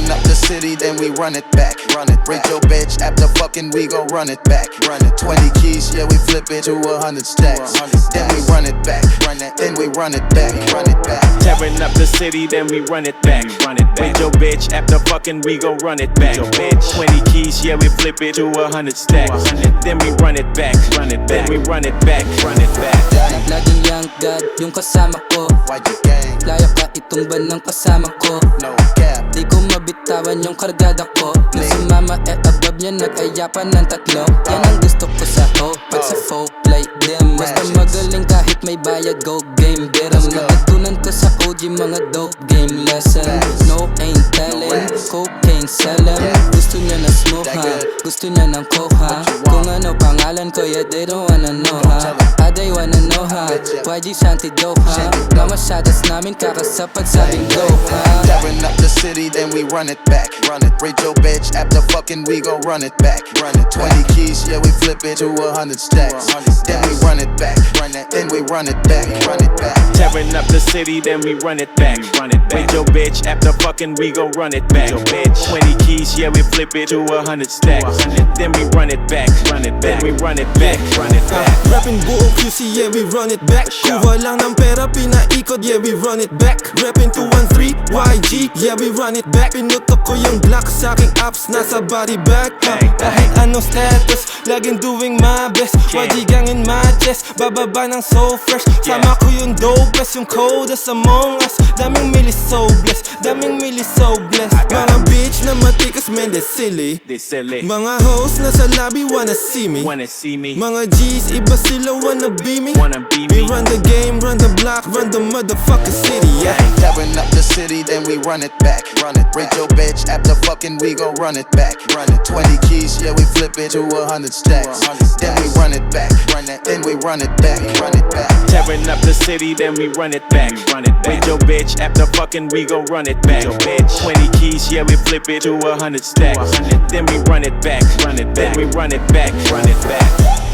run up the city, then we run it back. Run it. Break your bitch after fucking, we gon' run it back. Run it. 20 keys, yeah, we flip it to a hundred stacks. Then we run it back. Run it. Then we run it back. Run it back. Tearing up the city, then we run it back. Run it back. With your bitch, after fucking, we gon' run it back. Your bitch. 20 keys, yeah, we flip it to a hundred stacks. Then we run it back. Run it back. Then we run it back. Run it back. Laging young god yung kasama ko Why you gang? Playa ka itumban ng kasama ko No cap. Di ko mabitawan yung kargada ko. Nung sumama eh above niya nag-ayapan ng tatlo. Yan ang gusto ko sa ho Pag sa folk play them Basta magaling kahit may bayad go game. Pero go. natutunan ko sa OG mga dope game lessons. No ain't telling Cocaine selling Gusto niya na smoke. Gusto niya ng coke ha What you want? Kung ano pangalan ko yeah they don't wanna know ha. Ah, they wanna know ha YG Shanti Dope ha. Mga shadows namin kakasapag sabing ha Tearing up the city, then we run it back. Run it. Break your bitch after fucking, we gon' run it back. Run it. 20 keys, yeah, we flip it to a hundred stacks. Then we run it back. Run it. Then we run it back. Run it back. Tearing up the city, then we run it back. Run it back. With your bitch, after fucking, we gon' run it back. Your bitch. 20 keys, yeah, we flip it to a hundred stacks. Then we run it back. Run it back. Then we run it back. Run it back. Rapping buo QC, yeah we run it back Kuha lang ng pera, pinaikot, yeah we run it back Rapping 213, YG, yeah we run it back Pinutok ko yung black sa aking apps, nasa body bag ha. Kahit anong status, laging doing my best YG gang in my chest, bababa ng so fresh. Sama ko yung dopest, yung coldest among us. Daming mili so blessed, daming mili so blessed. Mga bitch na matikas, man they silly. Mga hoes lobby wanna see me. Wanna see me? mga G's, iba sila wanna be me Wanna be We me? run the game, run the block, run the motherfucking city, yeah Tearing up the city, then we run it back. Run it. Break your bitch after fucking, we gon' run it back. Run it. 20 keys, yeah, we flip it to a hundred stacks. Then we run it back. Run it. Then we run it back. Run it back. Tearing up the city, then we run it back. Run it back. With your bitch, after fucking, we gon' run it back. Your bitch. 20 keys, yeah, we flip it to a hundred stacks. Then we run it back. Run it back. Then we run it back. Run it back.